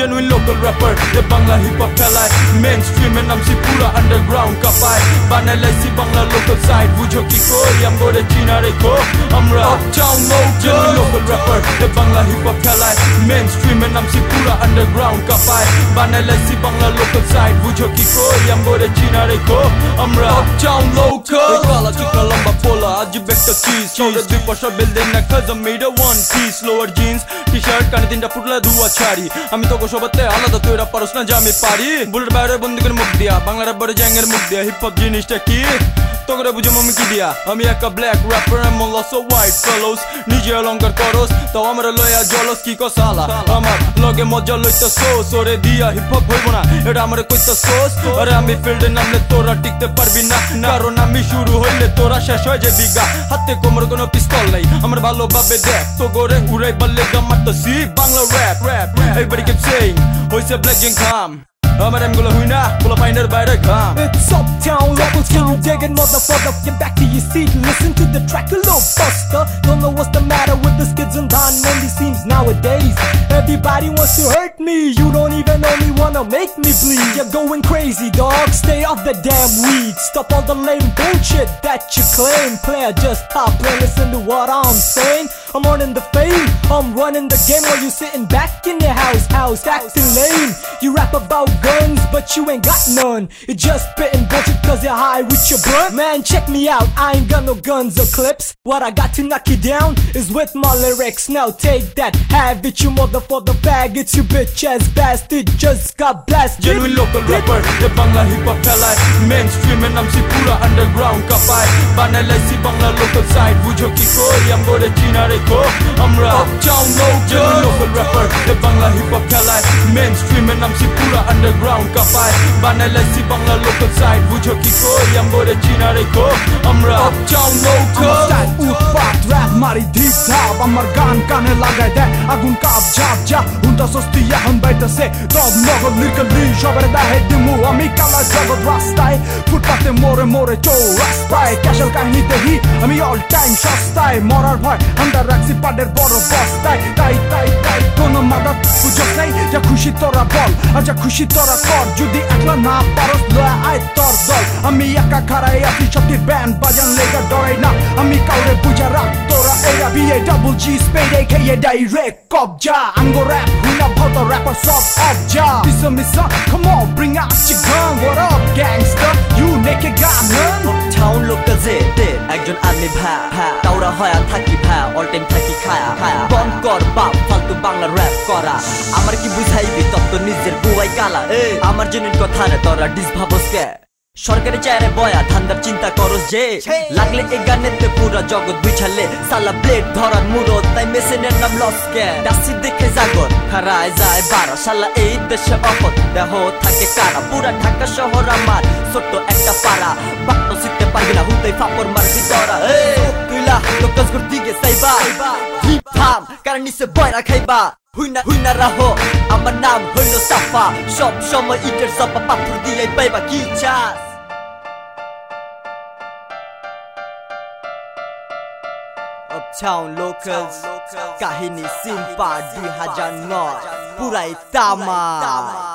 genuine local rapper. The Bangla hip hop thalai mainstream and I'm pura underground kapai Banai lai si Bangla local side. Wujo ki ko yam go china de ko Amra uptown no genuine local rapper. The Bangla hip hop thalai mainstream and I'm pura underground kapai Banai lai si Bangla local side. Wujo ki ko yam go china de ko Amra uptown local. They call lamba pola আজব একটা cheese one piece lower jeans T-shirt কানে তিনটা ফুটলা ধুয়া ছাড়ি। আমি তো সবাতে আলাদা পারস না যে আমি পারি। বুলেট বাইরে বন্দুকের মুখ দিয়া জ্যাঙ্গের মুখ দিয়া হিপ হপ জিনিসটা কি? তোকে বুঝে মমি কি দিয়া? আমি একটা ব্ল্যাক র্যাপার লস হোয়াইট নিজে অলঙ্কার করস তো আমার লয়া জলস, কি কসালা আমার লগে মজা লইতে সোস ওরে দিয়া হিপ হপ হইব না, এটা আমার কইতে সোস আরে আমি ফিল্ডে নামলে তোরা টিকতে পারবি না, কারণ আমি শুরু হইলে তোরা শেষ হয়ে যাবি গা হাতে কোমর কোনো পিস্তল নাই আমার ভালোভাবে দেখ তো গোরে উড়াই বাল্লে গামারতাছি Bangla rap rap everybody keep saying হইছে black I'm at gula huina, pull up under by the calm. It's uptown level till digging motherfucker. Get back to your seat, listen to the track, a little buster. Don't know what's the matter with the skids and Don Monday seems nowadays. Everybody wants to hurt me, you don't even only wanna make me bleed. You're going crazy, dog. Stay off the damn weed. Stop all the lame bullshit that you claim. Player, just pop playing. Listen to what I'm saying. I'm earning the fame. I'm running the game while you sitting back in your house, house, acting lame. You rap about guns, but you ain't got none. You just spitting budget cause you're high with your blunt. Man, check me out, I ain't got no guns or clips. What I got to knock you down is with my lyrics. Now take that, have it, you motherfucker It's you bitch ass bastard. Just got blasted. ये local rapper, the Bangla Hip Hop hop Mainstream and I'm नाम से पूरा underground का पाए Bangla local side. Local side बुझो की को हम गोरे चीना रे নামছি পুরা আন্ডারগ্রাউন্ড কাপায় বানাইলাইছি বাংলা লোকাল সাইড বুঝো কি করি আমগরে চিনা রেখো আমরা লোকাল স্টাইল উৎপাত র‍্যাপ মারি ধিপ ধাপ। আমার গান কানে লাগাই দেয় আগুন কাপ ঝাপ যা হুন্ডা সস্তি এখন বাইতেছে। তব নগদ লিরকলি সবার দেহে দিমু আমি কালা জগৎ রাস্তায়। ফুটপাতে মোড়ে মোড়ে চৌ রাস্তায় ক্যাশের কাহিনী দেখি আমি অল টাইম সস্তায়। মরার ভয় হান্ডার রাখছি পাডের বড় বস্তায়। তাই তাই তাই। নেই যা খুশি তোরা বল আর যা খুশি তোরা কর যদি একলা না পারস লয়া আয় তোর দল আমি একা খারাই আছি সবটি ব্যান্ড বাজান লেগা ডরাই না আমি কাউরে বুঝা রাখ তোরা এরা বিয়ে ডাবল জি স্পেড এ খেয়ে ডাইরেক্ট কবজা আঙ্গো র‍্যাপ হুইনা ভত র্যাপার সব অবজা Misa Misa come on bring out your gun what up gangster you naked got none town local যে একজন আর্মি ভা তাওরা হয়া থাকি ভা অল টাইম থাকি খায়া খায়া বন্ধ কর বাপ ফালতু বাংলা র্যাপ করা। আমার কি বুঝাইবি? তত্ত্ব নিজের বুয়াই কালা। এ আমার জন্য কথা রে তোরা ডিস ভাবস কে? সরকারি চারে বয়া ধান্দার চিন্তা করস যে। লাগলে এ গানেতে পুরা জগৎ বিছালে সালা ব্লেড ধরার মুরত তাই মেশিনের নাম লসকে দাসি দেখে জাগর খারায় যায় বারো। সালা এই দেশে অপদ দেহ থাকে কারা? পুরা ঢাকা শহর আমার ছোট্ট একটা পাড়া। বাক্য শিখতে পারবি না হুতেই ফাপর মারবি তোরা। তুইলা লোকাস গুর দিকে Saiba palm Karena ni seboy nak kaiba Huna huna raho Ama nam huna safa Shop shop ma eater zapa papur dia ibai ba kichas Uptown locals Kahini simpa di hajar not Purai tama